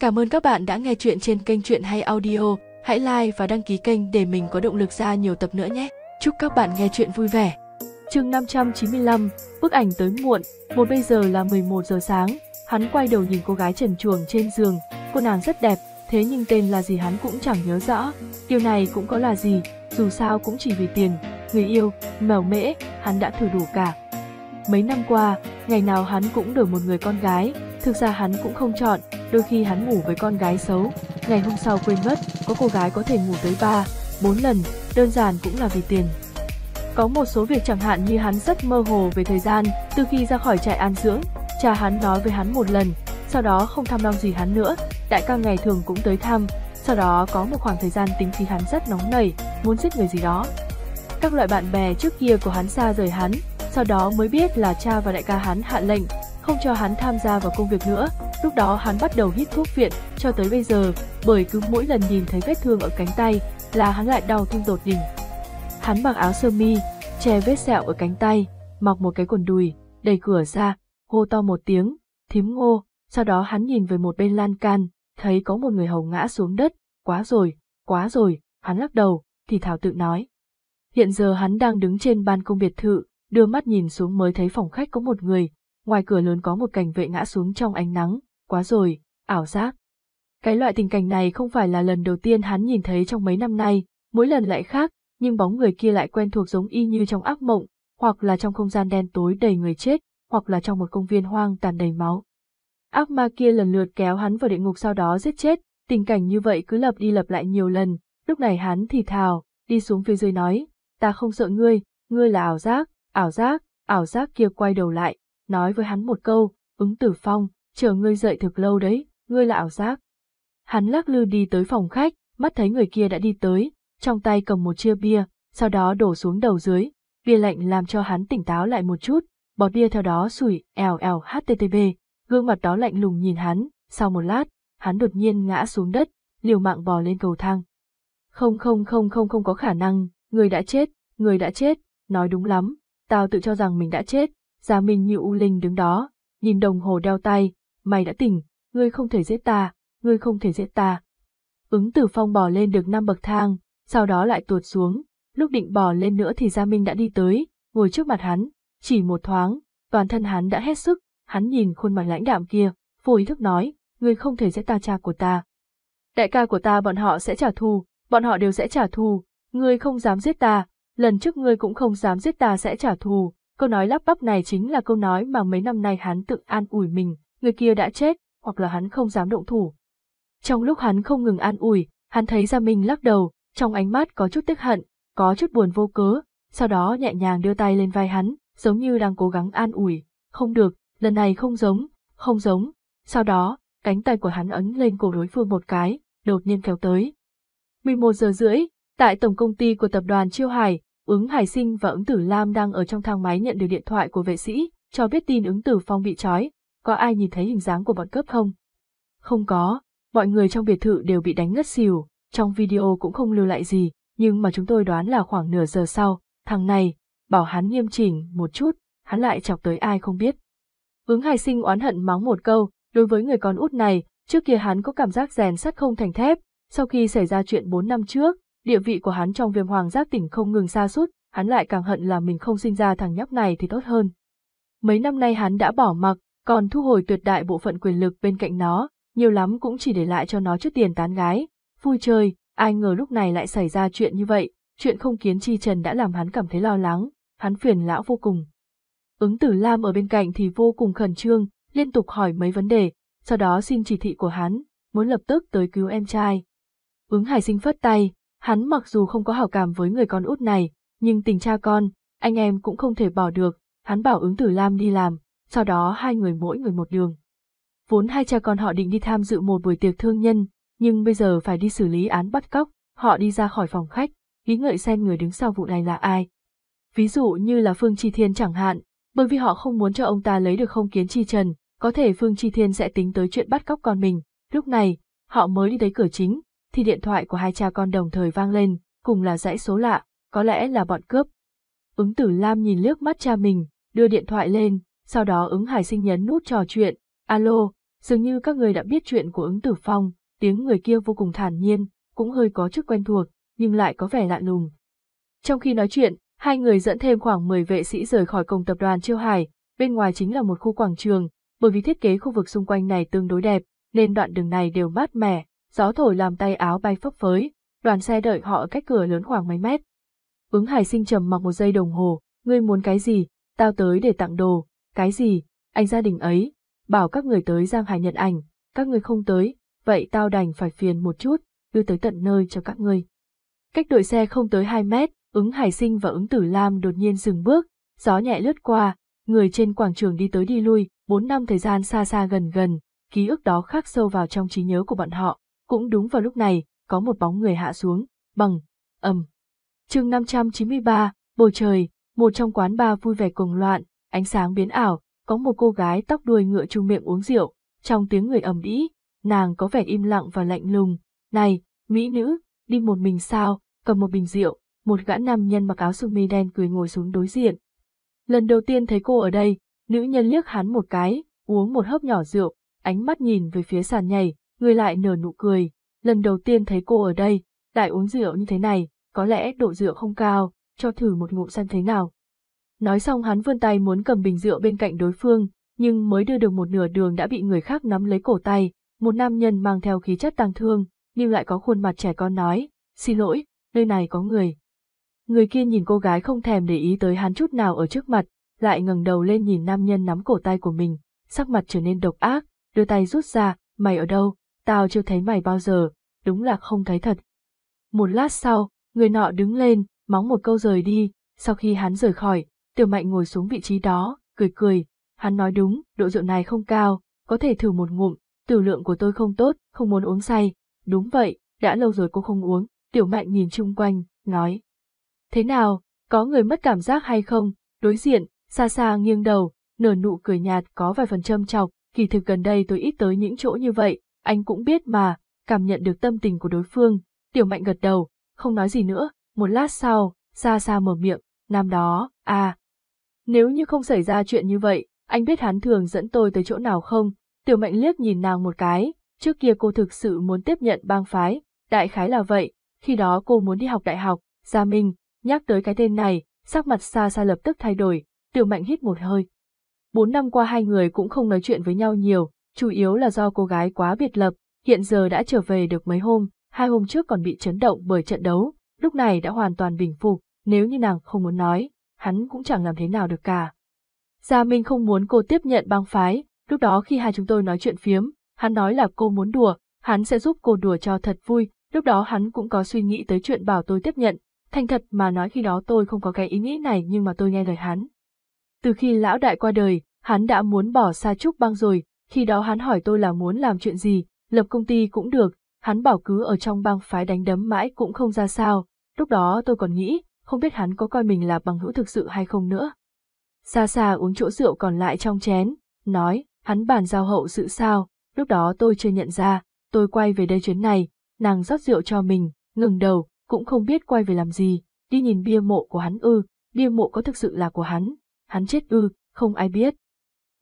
Cảm ơn các bạn đã nghe chuyện trên kênh Chuyện Hay Audio. Hãy like và đăng ký kênh để mình có động lực ra nhiều tập nữa nhé. Chúc các bạn nghe chuyện vui vẻ. chương 595, bức ảnh tới muộn, một bây giờ là 11 giờ sáng, hắn quay đầu nhìn cô gái trần chuồng trên giường, cô nàng rất đẹp, thế nhưng tên là gì hắn cũng chẳng nhớ rõ, điều này cũng có là gì, dù sao cũng chỉ vì tiền, người yêu, mèo mễ, hắn đã thử đủ cả. Mấy năm qua, ngày nào hắn cũng đổi một người con gái, thực ra hắn cũng không chọn, đôi khi hắn ngủ với con gái xấu, ngày hôm sau quên mất, có cô gái có thể ngủ tới 3, 4 lần, đơn giản cũng là vì tiền. Có một số việc chẳng hạn như hắn rất mơ hồ về thời gian, từ khi ra khỏi trại an dưỡng, cha hắn nói với hắn một lần, sau đó không thăm nom gì hắn nữa, đại ca ngày thường cũng tới thăm, sau đó có một khoảng thời gian tính khí hắn rất nóng nảy, muốn giết người gì đó. Các loại bạn bè trước kia của hắn xa rời hắn, sau đó mới biết là cha và đại ca hắn hạ lệnh, không cho hắn tham gia vào công việc nữa. Lúc đó hắn bắt đầu hít thuốc viện cho tới bây giờ, bởi cứ mỗi lần nhìn thấy vết thương ở cánh tay là hắn lại đau thương tột đỉnh. Hắn mặc áo sơ mi, che vết sẹo ở cánh tay, mặc một cái quần đùi, đẩy cửa ra, hô to một tiếng, thím ngô, sau đó hắn nhìn về một bên lan can, thấy có một người hầu ngã xuống đất, quá rồi, quá rồi, hắn lắc đầu, thì thảo tự nói. Hiện giờ hắn đang đứng trên ban công biệt thự, đưa mắt nhìn xuống mới thấy phòng khách có một người, ngoài cửa lớn có một cảnh vệ ngã xuống trong ánh nắng, quá rồi, ảo giác. Cái loại tình cảnh này không phải là lần đầu tiên hắn nhìn thấy trong mấy năm nay, mỗi lần lại khác, nhưng bóng người kia lại quen thuộc giống y như trong ác mộng, hoặc là trong không gian đen tối đầy người chết, hoặc là trong một công viên hoang tàn đầy máu. Ác ma kia lần lượt kéo hắn vào địa ngục sau đó giết chết, tình cảnh như vậy cứ lặp đi lặp lại nhiều lần, lúc này hắn thì thào, đi xuống phía dưới nói, ta không sợ ngươi, ngươi là ảo giác, ảo giác, ảo giác kia quay đầu lại, nói với hắn một câu, ứng tử phong, chờ ngươi dậy thực lâu đấy, ngươi là ảo giác. Hắn lắc lư đi tới phòng khách, mắt thấy người kia đã đi tới, trong tay cầm một chia bia, sau đó đổ xuống đầu dưới, bia lạnh làm cho hắn tỉnh táo lại một chút, bọt bia theo đó sủi, èo èo http, gương mặt đó lạnh lùng nhìn hắn, sau một lát, hắn đột nhiên ngã xuống đất, liều mạng bò lên cầu thang. Không không không không không có khả năng, người đã chết, người đã chết, nói đúng lắm, tao tự cho rằng mình đã chết, Gia Minh như U Linh đứng đó, nhìn đồng hồ đeo tay, mày đã tỉnh, ngươi không thể giết ta, ngươi không thể giết ta. Ứng tử phong bò lên được năm bậc thang, sau đó lại tuột xuống, lúc định bò lên nữa thì Gia Minh đã đi tới, ngồi trước mặt hắn, chỉ một thoáng, toàn thân hắn đã hết sức, hắn nhìn khuôn mặt lãnh đạm kia, vô ý thức nói, ngươi không thể giết ta cha của ta. Đại ca của ta bọn họ sẽ trả thù, bọn họ đều sẽ trả thù, ngươi không dám giết ta, lần trước ngươi cũng không dám giết ta sẽ trả thù, câu nói lắp bắp này chính là câu nói mà mấy năm nay hắn tự an ủi mình, người kia đã chết, hoặc là hắn không dám động thủ. Trong lúc hắn không ngừng an ủi, hắn thấy ra mình lắc đầu, trong ánh mắt có chút tức hận, có chút buồn vô cớ, sau đó nhẹ nhàng đưa tay lên vai hắn, giống như đang cố gắng an ủi, không được, lần này không giống, không giống, sau đó, cánh tay của hắn ấn lên cổ đối phương một cái, đột nhiên kéo tới. 11 giờ rưỡi, tại tổng công ty của tập đoàn Chiêu Hải, ứng Hải Sinh và ứng Tử Lam đang ở trong thang máy nhận được điện thoại của vệ sĩ, cho biết tin ứng Tử Phong bị trói, có ai nhìn thấy hình dáng của bọn cướp không? Không có, mọi người trong biệt thự đều bị đánh ngất xỉu, trong video cũng không lưu lại gì, nhưng mà chúng tôi đoán là khoảng nửa giờ sau, thằng này, bảo hắn nghiêm chỉnh một chút, hắn lại chọc tới ai không biết. Ứng Hải Sinh oán hận mắng một câu, đối với người con út này, trước kia hắn có cảm giác rèn sắt không thành thép, sau khi xảy ra chuyện 4 năm trước, địa vị của hắn trong viêm hoàng giác tỉnh không ngừng xa sút hắn lại càng hận là mình không sinh ra thằng nhóc này thì tốt hơn. Mấy năm nay hắn đã bỏ mặc, còn thu hồi tuyệt đại bộ phận quyền lực bên cạnh nó, nhiều lắm cũng chỉ để lại cho nó chút tiền tán gái, vui chơi, ai ngờ lúc này lại xảy ra chuyện như vậy, chuyện không kiến chi trần đã làm hắn cảm thấy lo lắng, hắn phiền lão vô cùng. Ứng tử Lam ở bên cạnh thì vô cùng khẩn trương, liên tục hỏi mấy vấn đề, sau đó xin chỉ thị của hắn, muốn lập tức tới cứu em trai. Ứng hải sinh phất tay, hắn mặc dù không có hảo cảm với người con út này, nhưng tình cha con, anh em cũng không thể bỏ được, hắn bảo ứng tử Lam đi làm, sau đó hai người mỗi người một đường. Vốn hai cha con họ định đi tham dự một buổi tiệc thương nhân, nhưng bây giờ phải đi xử lý án bắt cóc, họ đi ra khỏi phòng khách, nghĩ ngợi xem người đứng sau vụ này là ai. Ví dụ như là Phương Chi Thiên chẳng hạn, bởi vì họ không muốn cho ông ta lấy được không kiến chi trần, có thể Phương Chi Thiên sẽ tính tới chuyện bắt cóc con mình. Lúc này, họ mới đi tới cửa chính, thì điện thoại của hai cha con đồng thời vang lên, cùng là dãy số lạ, có lẽ là bọn cướp. Ứng tử Lam nhìn liếc mắt cha mình, đưa điện thoại lên, sau đó ứng hải sinh nhấn nút trò chuyện, alo, Dường như các người đã biết chuyện của ứng tử phong, tiếng người kia vô cùng thản nhiên, cũng hơi có chút quen thuộc, nhưng lại có vẻ lạ lùng. Trong khi nói chuyện, hai người dẫn thêm khoảng 10 vệ sĩ rời khỏi cổng tập đoàn Chiêu Hải, bên ngoài chính là một khu quảng trường, bởi vì thiết kế khu vực xung quanh này tương đối đẹp, nên đoạn đường này đều mát mẻ, gió thổi làm tay áo bay phấp phới, đoàn xe đợi họ cách cửa lớn khoảng mấy mét. Ứng Hải Sinh trầm mặc một giây đồng hồ, ngươi muốn cái gì, tao tới để tặng đồ, cái gì, anh gia đình ấy, bảo các người tới Giang Hải nhận ảnh, các người không tới, vậy tao đành phải phiền một chút, đưa tới tận nơi cho các ngươi. Cách đội xe không tới 2 mét, ứng Hải Sinh và ứng Tử Lam đột nhiên dừng bước, gió nhẹ lướt qua, người trên quảng trường đi tới đi lui, 4 năm thời gian xa xa gần gần, ký ức đó khắc sâu vào trong trí nhớ của bọn họ. Cũng đúng vào lúc này, có một bóng người hạ xuống, bằng, ầm. chương 593, bầu trời, một trong quán bar vui vẻ cuồng loạn, ánh sáng biến ảo, có một cô gái tóc đuôi ngựa trung miệng uống rượu, trong tiếng người ầm ĩ, nàng có vẻ im lặng và lạnh lùng. Này, mỹ nữ, đi một mình sao, cầm một bình rượu, một gã nam nhân mặc áo sơ mi đen cười ngồi xuống đối diện. Lần đầu tiên thấy cô ở đây, nữ nhân liếc hắn một cái, uống một hớp nhỏ rượu, ánh mắt nhìn về phía sàn nhảy, người lại nở nụ cười. Lần đầu tiên thấy cô ở đây, lại uống rượu như thế này, có lẽ độ rượu không cao, cho thử một ngụm xem thế nào. Nói xong hắn vươn tay muốn cầm bình rượu bên cạnh đối phương, nhưng mới đưa được một nửa đường đã bị người khác nắm lấy cổ tay, một nam nhân mang theo khí chất tang thương, nhưng lại có khuôn mặt trẻ con nói, xin lỗi, nơi này có người. Người kia nhìn cô gái không thèm để ý tới hắn chút nào ở trước mặt, lại ngẩng đầu lên nhìn nam nhân nắm cổ tay của mình, sắc mặt trở nên độc ác, đưa tay rút ra, mày ở đâu, tao chưa thấy mày bao giờ, đúng là không thấy thật. Một lát sau, người nọ đứng lên, móng một câu rời đi, sau khi hắn rời khỏi, tiểu mạnh ngồi xuống vị trí đó, cười cười, hắn nói đúng, độ rượu này không cao, có thể thử một ngụm, tử lượng của tôi không tốt, không muốn uống say, đúng vậy, đã lâu rồi cô không uống, tiểu mạnh nhìn chung quanh, nói. Thế nào, có người mất cảm giác hay không, đối diện, xa xa nghiêng đầu, nở nụ cười nhạt có vài phần châm chọc, kỳ thực gần đây tôi ít tới những chỗ như vậy, anh cũng biết mà, cảm nhận được tâm tình của đối phương, tiểu mạnh gật đầu, không nói gì nữa, một lát sau, xa xa mở miệng, nam đó, à. Nếu như không xảy ra chuyện như vậy, anh biết hắn thường dẫn tôi tới chỗ nào không? Tiểu mạnh liếc nhìn nàng một cái, trước kia cô thực sự muốn tiếp nhận bang phái, đại khái là vậy, khi đó cô muốn đi học đại học, Gia Minh, nhắc tới cái tên này, sắc mặt xa xa lập tức thay đổi, tiểu mạnh hít một hơi. Bốn năm qua hai người cũng không nói chuyện với nhau nhiều, chủ yếu là do cô gái quá biệt lập, hiện giờ đã trở về được mấy hôm, hai hôm trước còn bị chấn động bởi trận đấu, lúc này đã hoàn toàn bình phục, nếu như nàng không muốn nói, hắn cũng chẳng làm thế nào được cả. Gia Minh không muốn cô tiếp nhận băng phái, lúc đó khi hai chúng tôi nói chuyện phiếm, hắn nói là cô muốn đùa, hắn sẽ giúp cô đùa cho thật vui, lúc đó hắn cũng có suy nghĩ tới chuyện bảo tôi tiếp nhận, thành thật mà nói khi đó tôi không có cái ý nghĩ này nhưng mà tôi nghe lời hắn. Từ khi lão đại qua đời, hắn đã muốn bỏ xa Trúc băng rồi, khi đó hắn hỏi tôi là muốn làm chuyện gì, lập công ty cũng được, hắn bảo cứ ở trong bang phái đánh đấm mãi cũng không ra sao, lúc đó tôi còn nghĩ, không biết hắn có coi mình là bằng hữu thực sự hay không nữa. Xa xa uống chỗ rượu còn lại trong chén, nói, hắn bàn giao hậu sự sao, lúc đó tôi chưa nhận ra, tôi quay về đây chuyến này, nàng rót rượu cho mình, ngừng đầu, cũng không biết quay về làm gì, đi nhìn bia mộ của hắn ư, bia mộ có thực sự là của hắn, hắn chết ư, không ai biết.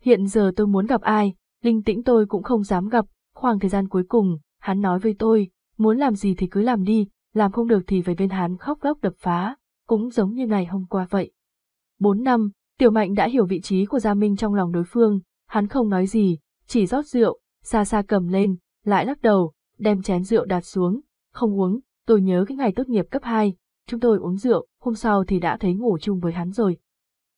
Hiện giờ tôi muốn gặp ai, linh tĩnh tôi cũng không dám gặp, khoảng thời gian cuối cùng, hắn nói với tôi, muốn làm gì thì cứ làm đi, làm không được thì về bên hắn khóc lóc đập phá, cũng giống như ngày hôm qua vậy. Bốn năm, Tiểu Mạnh đã hiểu vị trí của Gia Minh trong lòng đối phương, hắn không nói gì, chỉ rót rượu, xa xa cầm lên, lại lắc đầu, đem chén rượu đặt xuống, không uống, tôi nhớ cái ngày tốt nghiệp cấp 2, chúng tôi uống rượu, hôm sau thì đã thấy ngủ chung với hắn rồi.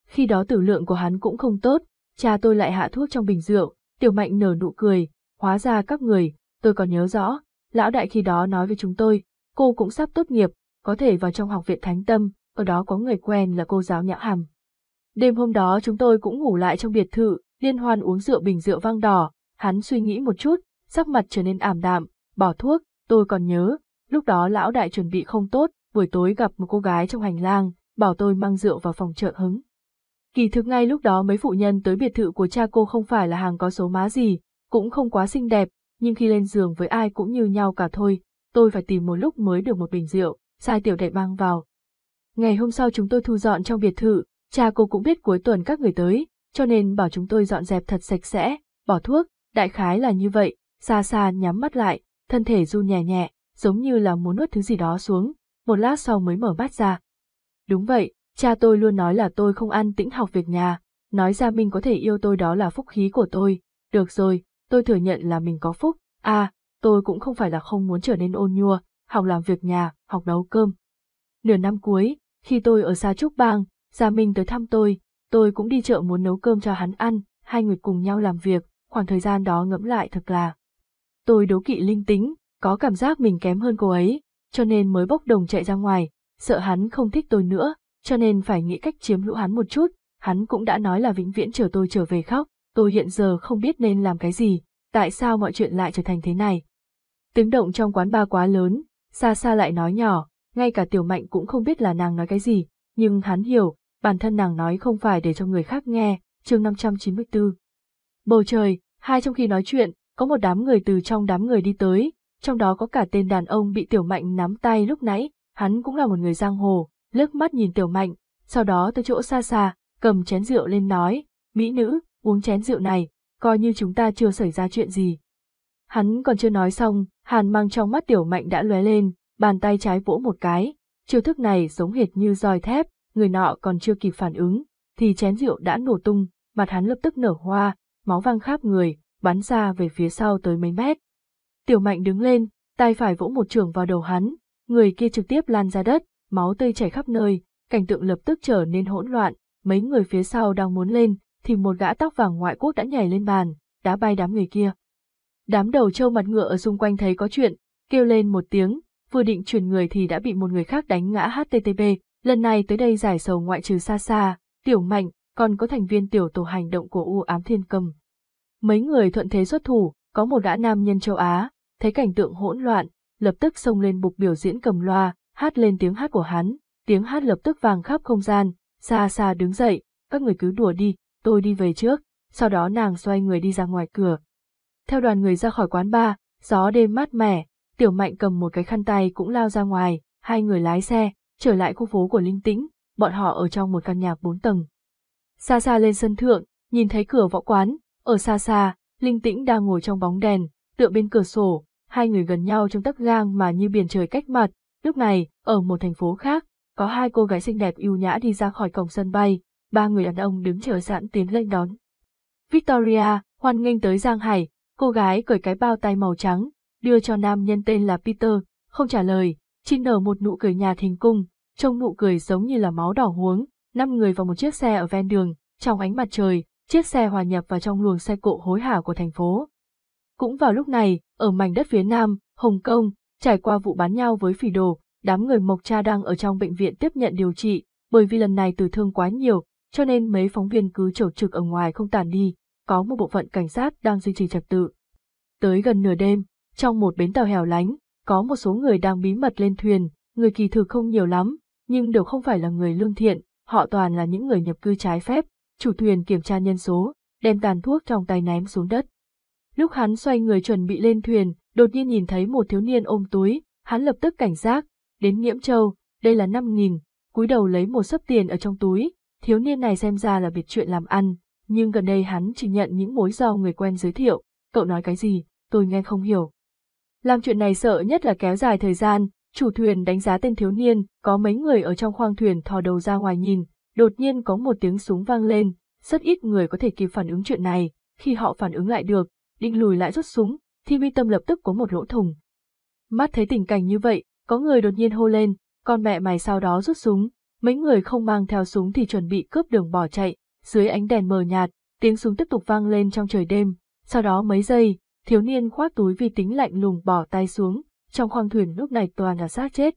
Khi đó tử lượng của hắn cũng không tốt, cha tôi lại hạ thuốc trong bình rượu, Tiểu Mạnh nở nụ cười, hóa ra các người, tôi còn nhớ rõ, lão đại khi đó nói với chúng tôi, cô cũng sắp tốt nghiệp, có thể vào trong học viện Thánh Tâm, ở đó có người quen là cô giáo nhã hàm. Đêm hôm đó chúng tôi cũng ngủ lại trong biệt thự, liên hoan uống rượu bình rượu vang đỏ, hắn suy nghĩ một chút, sắc mặt trở nên ảm đạm, bỏ thuốc, tôi còn nhớ, lúc đó lão đại chuẩn bị không tốt, buổi tối gặp một cô gái trong hành lang, bảo tôi mang rượu vào phòng trợ hứng. Kỳ thực ngay lúc đó mấy phụ nhân tới biệt thự của cha cô không phải là hàng có số má gì, cũng không quá xinh đẹp, nhưng khi lên giường với ai cũng như nhau cả thôi, tôi phải tìm một lúc mới được một bình rượu, sai tiểu đệ mang vào. Ngày hôm sau chúng tôi thu dọn trong biệt thự, cha cô cũng biết cuối tuần các người tới, cho nên bảo chúng tôi dọn dẹp thật sạch sẽ, bỏ thuốc, Đại khái là như vậy, xa xa nhắm mắt lại, thân thể run nhẹ nhẹ, giống như là muốn nuốt thứ gì đó xuống, một lát sau mới mở mắt ra. Đúng vậy, cha tôi luôn nói là tôi không ăn tĩnh học việc nhà, nói ra Minh có thể yêu tôi đó là phúc khí của tôi. Được rồi, tôi thừa nhận là mình có phúc, à, tôi cũng không phải là không muốn trở nên ôn nhua, học làm việc nhà, học nấu cơm. Nửa năm cuối, khi tôi ở xa Trúc Bang, Gia Minh tới thăm tôi, tôi cũng đi chợ muốn nấu cơm cho hắn ăn, hai người cùng nhau làm việc, khoảng thời gian đó ngẫm lại thật là. Tôi đố kỵ linh tính, có cảm giác mình kém hơn cô ấy, cho nên mới bốc đồng chạy ra ngoài, sợ hắn không thích tôi nữa, cho nên phải nghĩ cách chiếm hữu hắn một chút, hắn cũng đã nói là vĩnh viễn chờ tôi trở về khóc, tôi hiện giờ không biết nên làm cái gì, tại sao mọi chuyện lại trở thành thế này. Tiếng động trong quán ba quá lớn, xa xa lại nói nhỏ, ngay cả tiểu mạnh cũng không biết là nàng nói cái gì, nhưng hắn hiểu, bản thân nàng nói không phải để cho người khác nghe, chương 594. Bầu trời, hai trong khi nói chuyện, có một đám người từ trong đám người đi tới, trong đó có cả tên đàn ông bị tiểu mạnh nắm tay lúc nãy, hắn cũng là một người giang hồ, lướt mắt nhìn tiểu mạnh, sau đó từ chỗ xa xa, cầm chén rượu lên nói, mỹ nữ, uống chén rượu này, coi như chúng ta chưa xảy ra chuyện gì. Hắn còn chưa nói xong, hàn mang trong mắt tiểu mạnh đã lóe lên, bàn tay trái vỗ một cái, chiêu thức này giống hệt như roi thép, người nọ còn chưa kịp phản ứng, thì chén rượu đã nổ tung, mặt hắn lập tức nở hoa, máu văng khắp người, bắn ra về phía sau tới mấy mét. Tiểu mạnh đứng lên, tay phải vỗ một trường vào đầu hắn, người kia trực tiếp lan ra đất, máu tươi chảy khắp nơi, cảnh tượng lập tức trở nên hỗn loạn, mấy người phía sau đang muốn lên, thì một gã tóc vàng ngoại quốc đã nhảy lên bàn, đá bay đám người kia. Đám đầu trâu mặt ngựa ở xung quanh thấy có chuyện, kêu lên một tiếng, vừa định chuyển người thì đã bị một người khác đánh ngã HTTP, lần này tới đây giải sầu ngoại trừ xa xa, tiểu mạnh, còn có thành viên tiểu tổ hành động của U ám thiên cầm. Mấy người thuận thế xuất thủ, có một gã nam nhân châu Á, thấy cảnh tượng hỗn loạn, lập tức xông lên bục biểu diễn cầm loa, hát lên tiếng hát của hắn, tiếng hát lập tức vang khắp không gian, xa xa đứng dậy, các người cứ đùa đi, tôi đi về trước, sau đó nàng xoay người đi ra ngoài cửa. Theo đoàn người ra khỏi quán bar, gió đêm mát mẻ, tiểu mạnh cầm một cái khăn tay cũng lao ra ngoài, hai người lái xe, trở lại khu phố của Linh Tĩnh, bọn họ ở trong một căn nhà bốn tầng. Xa xa lên sân thượng, nhìn thấy cửa võ quán, ở xa xa, Linh Tĩnh đang ngồi trong bóng đèn, tựa bên cửa sổ, hai người gần nhau trong tấc gang mà như biển trời cách mặt. Lúc này, ở một thành phố khác, có hai cô gái xinh đẹp yêu nhã đi ra khỏi cổng sân bay, ba người đàn ông đứng chờ sẵn tiến lên đón. Victoria, hoan nghênh tới Giang Hải, cô gái cởi cái bao tay màu trắng, đưa cho nam nhân tên là Peter, không trả lời, chỉ nở một nụ cười nhạt hình cung, trông nụ cười giống như là máu đỏ huống, năm người vào một chiếc xe ở ven đường, trong ánh mặt trời, chiếc xe hòa nhập vào trong luồng xe cộ hối hả của thành phố. Cũng vào lúc này, ở mảnh đất phía nam, Hồng Kông, trải qua vụ bán nhau với phỉ đồ, đám người Mộc Cha đang ở trong bệnh viện tiếp nhận điều trị, bởi vì lần này tử thương quá nhiều, cho nên mấy phóng viên cứ chầu trực ở ngoài không tản đi, có một bộ phận cảnh sát đang duy trì trật tự. Tới gần nửa đêm, trong một bến tàu hẻo lánh, có một số người đang bí mật lên thuyền, người kỳ thực không nhiều lắm, nhưng đều không phải là người lương thiện, họ toàn là những người nhập cư trái phép, chủ thuyền kiểm tra nhân số, đem tàn thuốc trong tay ném xuống đất. Lúc hắn xoay người chuẩn bị lên thuyền, đột nhiên nhìn thấy một thiếu niên ôm túi, hắn lập tức cảnh giác, đến Nghiễm Châu, đây là 5.000, cúi đầu lấy một sấp tiền ở trong túi, thiếu niên này xem ra là biệt chuyện làm ăn, nhưng gần đây hắn chỉ nhận những mối do người quen giới thiệu, cậu nói cái gì, tôi nghe không hiểu. Làm chuyện này sợ nhất là kéo dài thời gian, chủ thuyền đánh giá tên thiếu niên, có mấy người ở trong khoang thuyền thò đầu ra ngoài nhìn, đột nhiên có một tiếng súng vang lên, rất ít người có thể kịp phản ứng chuyện này, khi họ phản ứng lại được, định lùi lại rút súng, thì mi tâm lập tức có một lỗ thùng. Mắt thấy tình cảnh như vậy, có người đột nhiên hô lên, con mẹ mày sau đó rút súng, mấy người không mang theo súng thì chuẩn bị cướp đường bỏ chạy, dưới ánh đèn mờ nhạt, tiếng súng tiếp tục vang lên trong trời đêm, sau đó mấy giây, thiếu niên khoác túi vi tính lạnh lùng bỏ tay xuống, trong khoang thuyền lúc này toàn là xác chết.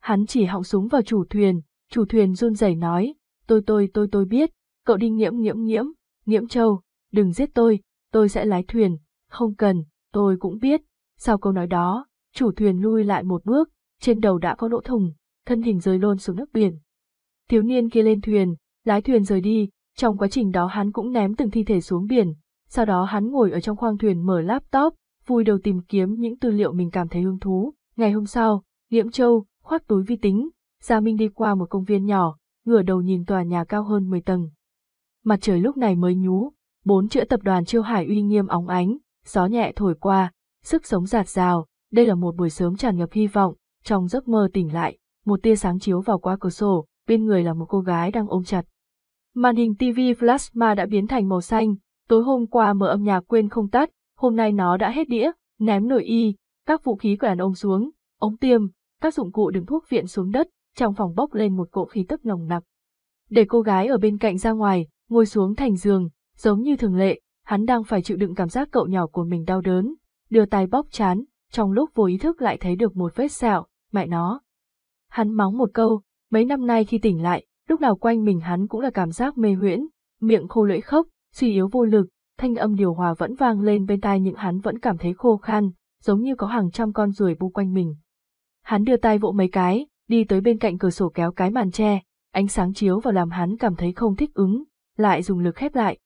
Hắn chỉ họng súng vào chủ thuyền, chủ thuyền run rẩy nói, tôi tôi tôi tôi biết, cậu đi nghiễm nghiễm nghiễm, nghiễm châu, đừng giết tôi, tôi sẽ lái thuyền, không cần, tôi cũng biết. Sau câu nói đó, chủ thuyền lui lại một bước, trên đầu đã có lỗ thùng, thân hình rơi lôn xuống nước biển. Thiếu niên kia lên thuyền, lái thuyền rời đi, trong quá trình đó hắn cũng ném từng thi thể xuống biển, sau đó hắn ngồi ở trong khoang thuyền mở laptop, vui đầu tìm kiếm những tư liệu mình cảm thấy hứng thú. Ngày hôm sau, Nghiễm Châu, khoác túi vi tính, Gia Minh đi qua một công viên nhỏ, ngửa đầu nhìn tòa nhà cao hơn 10 tầng. Mặt trời lúc này mới nhú, bốn chữ tập đoàn Chiêu Hải uy nghiêm óng ánh, gió nhẹ thổi qua, sức sống giạt rào, đây là một buổi sớm tràn ngập hy vọng, trong giấc mơ tỉnh lại, một tia sáng chiếu vào qua cửa sổ, bên người là một cô gái đang ôm chặt. Màn hình TV plasma đã biến thành màu xanh, tối hôm qua mở âm nhạc quên không tắt, hôm nay nó đã hết đĩa, ném nồi y, các vũ khí của đàn ông xuống, ống tiêm, các dụng cụ đựng thuốc viện xuống đất, trong phòng bốc lên một cỗ khí tức nồng nặc. Để cô gái ở bên cạnh ra ngoài, ngồi xuống thành giường, giống như thường lệ, hắn đang phải chịu đựng cảm giác cậu nhỏ của mình đau đớn, đưa tay bóp chán, trong lúc vô ý thức lại thấy được một vết sẹo, mẹ nó. Hắn mắng một câu, mấy năm nay khi tỉnh lại, lúc nào quanh mình hắn cũng là cảm giác mê huyễn, miệng khô lưỡi khóc, suy yếu vô lực, thanh âm điều hòa vẫn vang lên bên tai nhưng hắn vẫn cảm thấy khô khan, giống như có hàng trăm con ruồi bu quanh mình. Hắn đưa tay vỗ mấy cái, đi tới bên cạnh cửa sổ kéo cái màn tre, ánh sáng chiếu vào làm hắn cảm thấy không thích ứng, lại dùng lực khép lại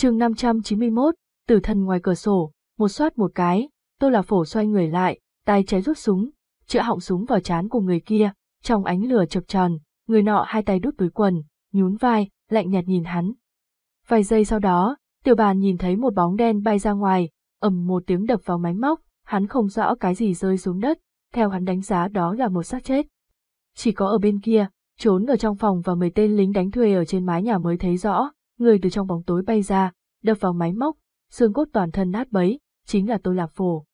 chương 591, tử thần ngoài cửa sổ, một xoát một cái, tôi là phổ xoay người lại, tay trái rút súng, chữa họng súng vào chán của người kia, trong ánh lửa chập tròn, người nọ hai tay đút túi quần, nhún vai, lạnh nhạt nhìn hắn. Vài giây sau đó, tiểu bàn nhìn thấy một bóng đen bay ra ngoài, ầm một tiếng đập vào máy móc, hắn không rõ cái gì rơi xuống đất, theo hắn đánh giá đó là một xác chết. Chỉ có ở bên kia, trốn ở trong phòng và mấy tên lính đánh thuê ở trên mái nhà mới thấy rõ, người từ trong bóng tối bay ra, đập vào máy móc, xương cốt toàn thân nát bấy, chính là Tô Lạp Phổ.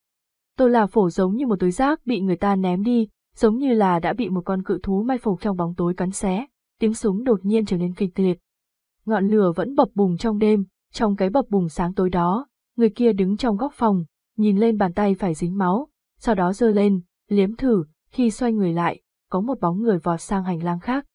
Tô Lạp Phổ giống như một túi rác bị người ta ném đi, giống như là đã bị một con cự thú mai phục trong bóng tối cắn xé, tiếng súng đột nhiên trở nên kịch liệt. Ngọn lửa vẫn bập bùng trong đêm, trong cái bập bùng sáng tối đó, người kia đứng trong góc phòng, nhìn lên bàn tay phải dính máu, sau đó giơ lên, liếm thử, khi xoay người lại, có một bóng người vọt sang hành lang khác.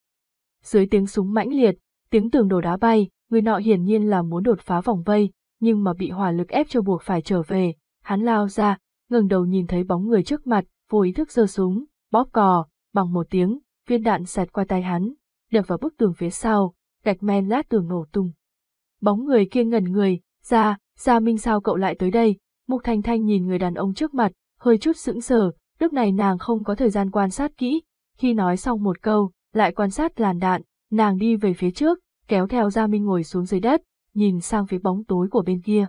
Dưới tiếng súng mãnh liệt, tiếng tường đổ đá bay, người nọ hiển nhiên là muốn đột phá vòng vây, nhưng mà bị hỏa lực ép cho buộc phải trở về, hắn lao ra, ngẩng đầu nhìn thấy bóng người trước mặt, vô ý thức giơ súng, bóp cò, bằng một tiếng, viên đạn xẹt qua tay hắn, đập vào bức tường phía sau, gạch men lát tường nổ tung. Bóng người kia ngẩn người, ra, ra minh sao cậu lại tới đây, Mục Thanh Thanh nhìn người đàn ông trước mặt, hơi chút sững sờ, lúc này nàng không có thời gian quan sát kỹ, khi nói xong một câu, lại quan sát làn đạn, nàng đi về phía trước, kéo theo Gia Minh ngồi xuống dưới đất, nhìn sang phía bóng tối của bên kia.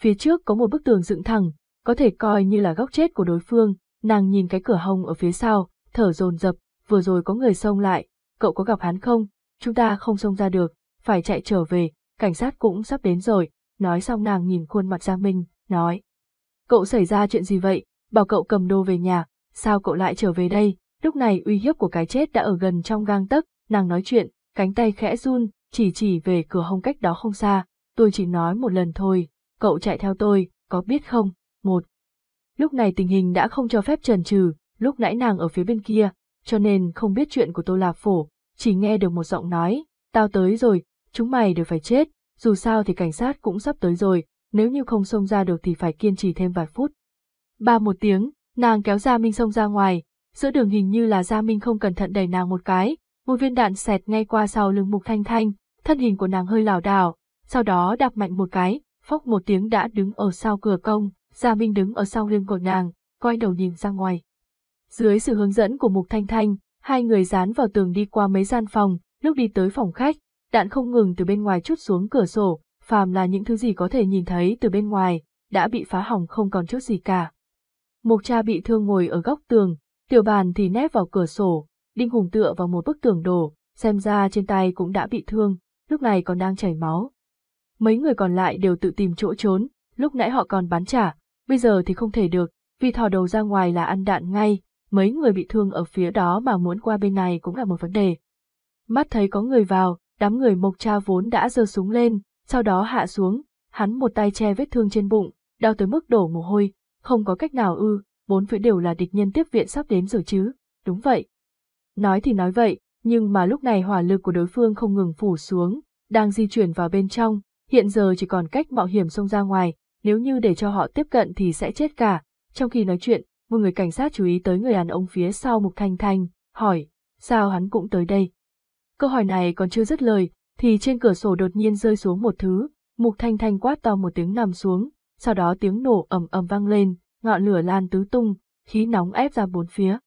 Phía trước có một bức tường dựng thẳng, có thể coi như là góc chết của đối phương, nàng nhìn cái cửa hông ở phía sau, thở dồn dập, vừa rồi có người xông lại, cậu có gặp hắn không? Chúng ta không xông ra được, phải chạy trở về, cảnh sát cũng sắp đến rồi, nói xong nàng nhìn khuôn mặt Giang Minh, nói. Cậu xảy ra chuyện gì vậy, bảo cậu cầm đồ về nhà, sao cậu lại trở về đây, lúc này uy hiếp của cái chết đã ở gần trong gang tấc, nàng nói chuyện, cánh tay khẽ run, chỉ chỉ về cửa hông cách đó không xa, tôi chỉ nói một lần thôi, cậu chạy theo tôi, có biết không, một. Lúc này tình hình đã không cho phép trần trừ, lúc nãy nàng ở phía bên kia, cho nên không biết chuyện của Tô Lạp Phổ, chỉ nghe được một giọng nói, tao tới rồi, chúng mày đều phải chết, dù sao thì cảnh sát cũng sắp tới rồi, nếu như không xông ra được thì phải kiên trì thêm vài phút. Ba một tiếng, nàng kéo Gia Minh xông ra ngoài, giữa đường hình như là Gia Minh không cẩn thận đẩy nàng một cái, một viên đạn xẹt ngay qua sau lưng Mục Thanh Thanh, thân hình của nàng hơi lảo đảo, sau đó đạp mạnh một cái, phốc một tiếng đã đứng ở sau cửa công, Gia Minh đứng ở sau lưng của nàng, quay đầu nhìn ra ngoài. Dưới sự hướng dẫn của Mục Thanh Thanh, hai người dán vào tường đi qua mấy gian phòng, lúc đi tới phòng khách, đạn không ngừng từ bên ngoài chút xuống cửa sổ, phàm là những thứ gì có thể nhìn thấy từ bên ngoài, đã bị phá hỏng không còn chút gì cả. Mục cha bị thương ngồi ở góc tường, tiểu bàn thì nép vào cửa sổ, đinh hùng tựa vào một bức tường đổ, xem ra trên tay cũng đã bị thương, lúc này còn đang chảy máu. Mấy người còn lại đều tự tìm chỗ trốn, lúc nãy họ còn bắn trả, bây giờ thì không thể được, vì thò đầu ra ngoài là ăn đạn ngay, mấy người bị thương ở phía đó mà muốn qua bên này cũng là một vấn đề. Mắt thấy có người vào, đám người mộc cha vốn đã giơ súng lên, sau đó hạ xuống, hắn một tay che vết thương trên bụng, đau tới mức đổ mồ hôi, không có cách nào ư, bốn phía đều là địch nhân tiếp viện sắp đến rồi chứ, đúng vậy. Nói thì nói vậy, nhưng mà lúc này hỏa lực của đối phương không ngừng phủ xuống, đang di chuyển vào bên trong, hiện giờ chỉ còn cách mạo hiểm xông ra ngoài, nếu như để cho họ tiếp cận thì sẽ chết cả. Trong khi nói chuyện, một người cảnh sát chú ý tới người đàn ông phía sau Mục Thanh Thanh, hỏi, sao hắn cũng tới đây? Câu hỏi này còn chưa dứt lời, thì trên cửa sổ đột nhiên rơi xuống một thứ, Mục Thanh Thanh quát to một tiếng nằm xuống, sau đó tiếng nổ ầm ầm vang lên, ngọn lửa lan tứ tung, khí nóng ép ra bốn phía.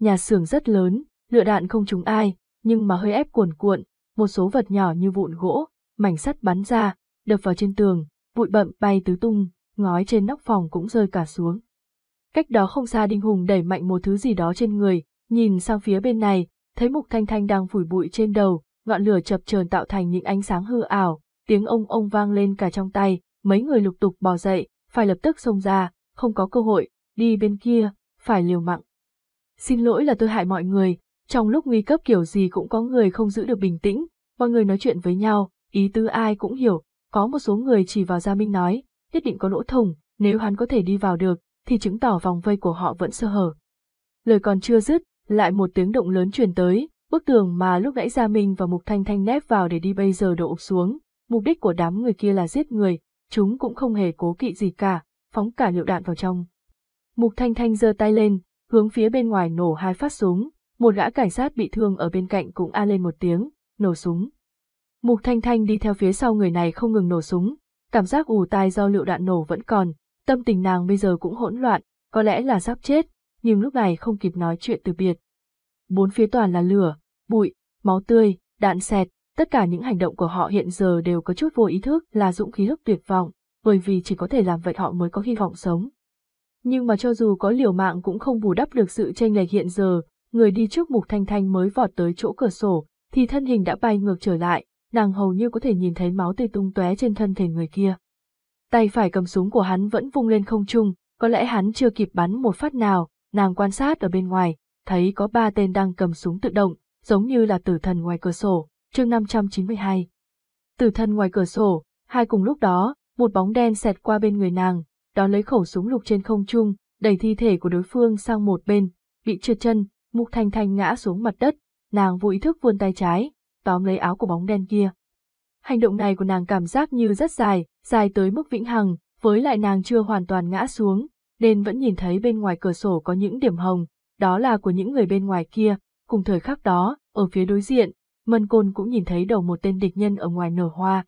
Nhà xưởng rất lớn, lửa đạn không trúng ai, nhưng mà hơi ép cuồn cuộn, một số vật nhỏ như vụn gỗ, mảnh sắt bắn ra, đập vào trên tường, bụi bậm bay tứ tung, ngói trên nóc phòng cũng rơi cả xuống. Cách đó không xa Đinh Hùng đẩy mạnh một thứ gì đó trên người, nhìn sang phía bên này, thấy Mục Thanh Thanh đang phủi bụi trên đầu, ngọn lửa chập chờn tạo thành những ánh sáng hư ảo, tiếng ông ông vang lên cả trong tay, mấy người lục tục bò dậy, phải lập tức xông ra, không có cơ hội, đi bên kia, phải liều mạng. Xin lỗi là tôi hại mọi người, trong lúc nguy cấp kiểu gì cũng có người không giữ được bình tĩnh, mọi người nói chuyện với nhau, ý tứ ai cũng hiểu, có một số người chỉ vào Gia Minh nói, nhất định có lỗ thủng, nếu hắn có thể đi vào được, thì chứng tỏ vòng vây của họ vẫn sơ hở. Lời còn chưa dứt, lại một tiếng động lớn truyền tới, bức tường mà lúc nãy Gia Minh và Mục Thanh Thanh nép vào để đi bây giờ đổ ụp xuống, mục đích của đám người kia là giết người, chúng cũng không hề cố kỵ gì cả, phóng cả liệu đạn vào trong. Mục Thanh Thanh giơ tay lên, hướng phía bên ngoài nổ hai phát súng, một gã cảnh sát bị thương ở bên cạnh cũng a lên một tiếng, nổ súng. Mục Thanh Thanh đi theo phía sau người này không ngừng nổ súng, cảm giác ù tai do lựu đạn nổ vẫn còn, tâm tình nàng bây giờ cũng hỗn loạn, có lẽ là sắp chết, nhưng lúc này không kịp nói chuyện từ biệt. Bốn phía toàn là lửa, bụi, máu tươi, đạn xẹt, tất cả những hành động của họ hiện giờ đều có chút vô ý thức là dũng khí hức tuyệt vọng, bởi vì chỉ có thể làm vậy họ mới có hy vọng sống. Nhưng mà cho dù có liều mạng cũng không bù đắp được sự tranh lệch hiện giờ, người đi trước mục thanh thanh mới vọt tới chỗ cửa sổ, thì thân hình đã bay ngược trở lại, nàng hầu như có thể nhìn thấy máu tươi tung tóe trên thân thể người kia. Tay phải cầm súng của hắn vẫn vung lên không trung, có lẽ hắn chưa kịp bắn một phát nào, nàng quan sát ở bên ngoài, thấy có ba tên đang cầm súng tự động, giống như là tử thần ngoài cửa sổ, chương 592. Tử thần ngoài cửa sổ, hai cùng lúc đó, một bóng đen xẹt qua bên người nàng, đó lấy khẩu súng lục trên không trung, đẩy thi thể của đối phương sang một bên, bị trượt chân, mục thanh thanh ngã xuống mặt đất, nàng vô ý thức vươn tay trái, tóm lấy áo của bóng đen kia. Hành động này của nàng cảm giác như rất dài, dài tới mức vĩnh hằng, với lại nàng chưa hoàn toàn ngã xuống, nên vẫn nhìn thấy bên ngoài cửa sổ có những điểm hồng, đó là của những người bên ngoài kia, cùng thời khắc đó, ở phía đối diện, Mân Côn cũng nhìn thấy đầu một tên địch nhân ở ngoài nở hoa.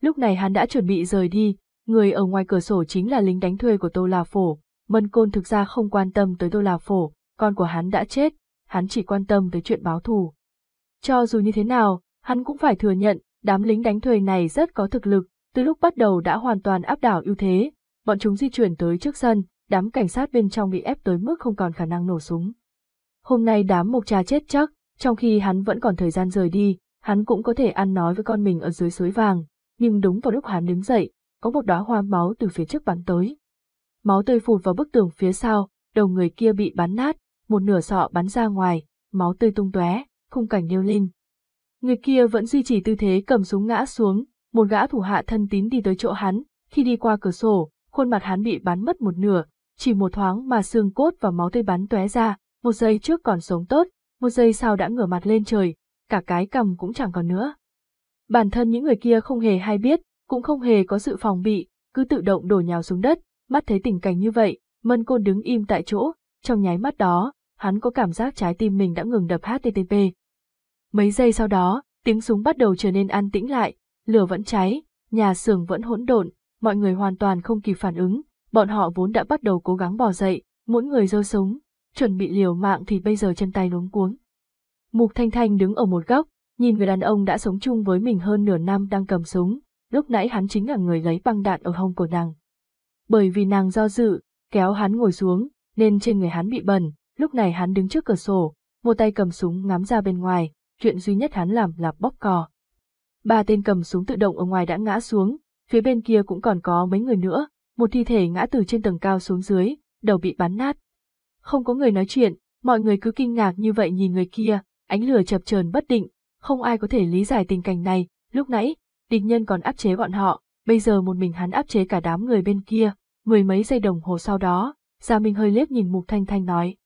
Lúc này hắn đã chuẩn bị rời đi, người ở ngoài cửa sổ chính là lính đánh thuê của Tô La Phổ, Mân Côn thực ra không quan tâm tới Tô La Phổ, con của hắn đã chết, hắn chỉ quan tâm tới chuyện báo thù. Cho dù như thế nào, hắn cũng phải thừa nhận, đám lính đánh thuê này rất có thực lực, từ lúc bắt đầu đã hoàn toàn áp đảo ưu thế, bọn chúng di chuyển tới trước sân, đám cảnh sát bên trong bị ép tới mức không còn khả năng nổ súng. Hôm nay đám mộc trà chết chắc, trong khi hắn vẫn còn thời gian rời đi, hắn cũng có thể ăn nói với con mình ở dưới suối vàng, nhưng đúng vào lúc hắn đứng dậy, có một đóa hoa máu từ phía trước bắn tới. Máu tươi phụt vào bức tường phía sau, đầu người kia bị bắn nát, một nửa sọ bắn ra ngoài, máu tươi tung tóe, khung cảnh điêu linh. Người kia vẫn duy trì tư thế cầm súng ngã xuống, một gã thủ hạ thân tín đi tới chỗ hắn, khi đi qua cửa sổ, khuôn mặt hắn bị bắn mất một nửa, chỉ một thoáng mà xương cốt và máu tươi bắn tóe ra, một giây trước còn sống tốt, một giây sau đã ngửa mặt lên trời, cả cái cầm cũng chẳng còn nữa. Bản thân những người kia không hề hay biết, cũng không hề có sự phòng bị, cứ tự động đổ nhào xuống đất, mắt thấy tình cảnh như vậy, Mân Côn đứng im tại chỗ, trong nháy mắt đó, hắn có cảm giác trái tim mình đã ngừng đập HTTP. Mấy giây sau đó, tiếng súng bắt đầu trở nên an tĩnh lại, lửa vẫn cháy, nhà xưởng vẫn hỗn độn, mọi người hoàn toàn không kịp phản ứng, bọn họ vốn đã bắt đầu cố gắng bò dậy, mỗi người giơ súng, chuẩn bị liều mạng thì bây giờ chân tay luống cuống. Mục Thanh Thanh đứng ở một góc, nhìn người đàn ông đã sống chung với mình hơn nửa năm đang cầm súng, lúc nãy hắn chính là người lấy băng đạn ở hông của nàng. Bởi vì nàng do dự, kéo hắn ngồi xuống, nên trên người hắn bị bẩn, lúc này hắn đứng trước cửa sổ, một tay cầm súng ngắm ra bên ngoài, chuyện duy nhất hắn làm là bóp cò. Ba tên cầm súng tự động ở ngoài đã ngã xuống, phía bên kia cũng còn có mấy người nữa, một thi thể ngã từ trên tầng cao xuống dưới, đầu bị bắn nát. Không có người nói chuyện, mọi người cứ kinh ngạc như vậy nhìn người kia, ánh lửa chập chờn bất định, không ai có thể lý giải tình cảnh này, lúc nãy, địch nhân còn áp chế bọn họ, bây giờ một mình hắn áp chế cả đám người bên kia, mười mấy giây đồng hồ sau đó, Gia Minh hơi liếc nhìn Mục Thanh Thanh nói.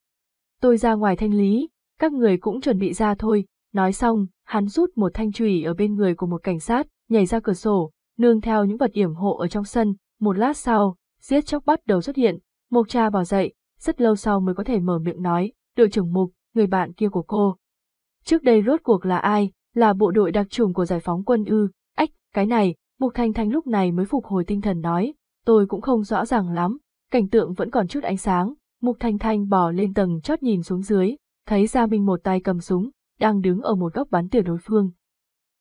Tôi ra ngoài thanh lý, các người cũng chuẩn bị ra thôi, nói xong, hắn rút một thanh chùy ở bên người của một cảnh sát, nhảy ra cửa sổ, nương theo những vật yểm hộ ở trong sân, một lát sau, giết chóc bắt đầu xuất hiện, Mộc cha bỏ dậy, rất lâu sau mới có thể mở miệng nói, đội trưởng Mục, người bạn kia của cô. Trước đây rốt cuộc là ai, là bộ đội đặc trùng của giải phóng quân ư, ách, cái này, Mục Thanh Thanh lúc này mới phục hồi tinh thần nói, tôi cũng không rõ ràng lắm, cảnh tượng vẫn còn chút ánh sáng, Mục Thanh Thanh bò lên tầng chót nhìn xuống dưới, thấy Gia Minh một tay cầm súng, đang đứng ở một góc bắn tỉa đối phương.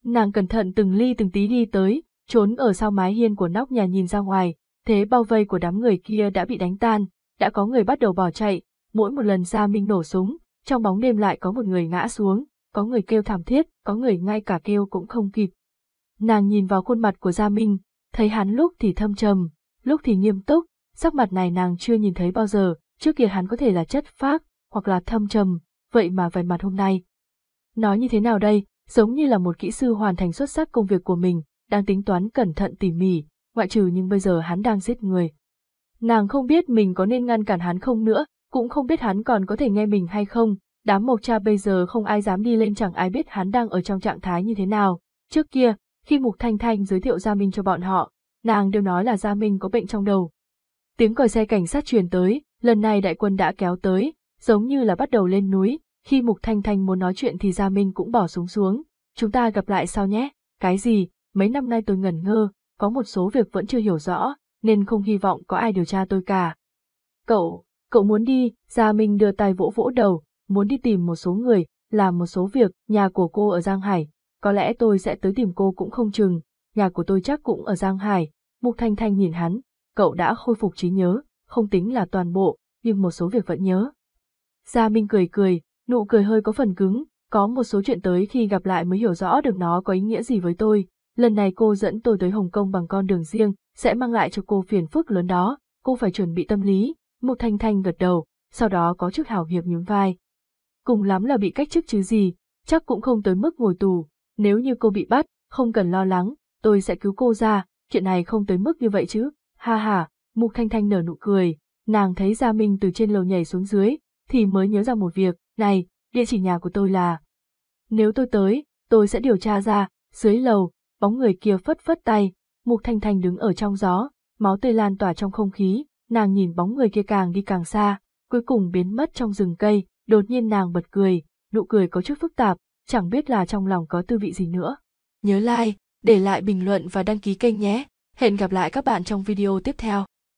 Nàng cẩn thận từng ly từng tí đi tới, trốn ở sau mái hiên của nóc nhà nhìn ra ngoài, thế bao vây của đám người kia đã bị đánh tan, đã có người bắt đầu bỏ chạy, mỗi một lần Gia Minh nổ súng, trong bóng đêm lại có một người ngã xuống, có người kêu thảm thiết, có người ngay cả kêu cũng không kịp. Nàng nhìn vào khuôn mặt của Gia Minh, thấy hắn lúc thì thâm trầm, lúc thì nghiêm túc, sắc mặt này nàng chưa nhìn thấy bao giờ, trước kia hắn có thể là chất phác, hoặc là thâm trầm, vậy mà vẻ mặt hôm nay. Nói như thế nào đây, giống như là một kỹ sư hoàn thành xuất sắc công việc của mình, đang tính toán cẩn thận tỉ mỉ, ngoại trừ nhưng bây giờ hắn đang giết người. Nàng không biết mình có nên ngăn cản hắn không nữa, cũng không biết hắn còn có thể nghe mình hay không, đám mộc cha bây giờ không ai dám đi lên chẳng ai biết hắn đang ở trong trạng thái như thế nào. Trước kia, khi Mục Thanh Thanh giới thiệu Gia Minh cho bọn họ, nàng đều nói là Gia Minh có bệnh trong đầu. Tiếng còi xe cảnh sát truyền tới, lần này đại quân đã kéo tới, giống như là bắt đầu lên núi, khi Mục Thanh Thanh muốn nói chuyện thì Gia Minh cũng bỏ súng xuống, chúng ta gặp lại sau nhé, cái gì, mấy năm nay tôi ngẩn ngơ, có một số việc vẫn chưa hiểu rõ, nên không hy vọng có ai điều tra tôi cả. Cậu, cậu muốn đi, Gia Minh đưa tay vỗ vỗ đầu, muốn đi tìm một số người, làm một số việc, nhà của cô ở Giang Hải, có lẽ tôi sẽ tới tìm cô cũng không chừng, nhà của tôi chắc cũng ở Giang Hải, Mục Thanh Thanh nhìn hắn, cậu đã khôi phục trí nhớ, không tính là toàn bộ, nhưng một số việc vẫn nhớ. Gia Minh cười cười, nụ cười hơi có phần cứng, có một số chuyện tới khi gặp lại mới hiểu rõ được nó có ý nghĩa gì với tôi. Lần này cô dẫn tôi tới Hồng Kông bằng con đường riêng, sẽ mang lại cho cô phiền phức lớn đó, cô phải chuẩn bị tâm lý. Mục Thanh Thanh gật đầu, sau đó có chức hảo hiệp nhún vai. Cùng lắm là bị cách chức chứ gì, chắc cũng không tới mức ngồi tù. Nếu như cô bị bắt, không cần lo lắng, tôi sẽ cứu cô ra, chuyện này không tới mức như vậy chứ. Ha ha, Mục Thanh Thanh nở nụ cười, nàng thấy Gia Minh từ trên lầu nhảy xuống dưới, thì mới nhớ ra một việc, này, địa chỉ nhà của tôi là. Nếu tôi tới, tôi sẽ điều tra ra, dưới lầu, bóng người kia phất phất tay, Mục Thanh Thanh đứng ở trong gió, máu tươi lan tỏa trong không khí, nàng nhìn bóng người kia càng đi càng xa, cuối cùng biến mất trong rừng cây, đột nhiên nàng bật cười, nụ cười có chút phức tạp, chẳng biết là trong lòng có tư vị gì nữa. Nhớ like, để lại bình luận và đăng ký kênh nhé. Hẹn gặp lại các bạn trong video tiếp theo.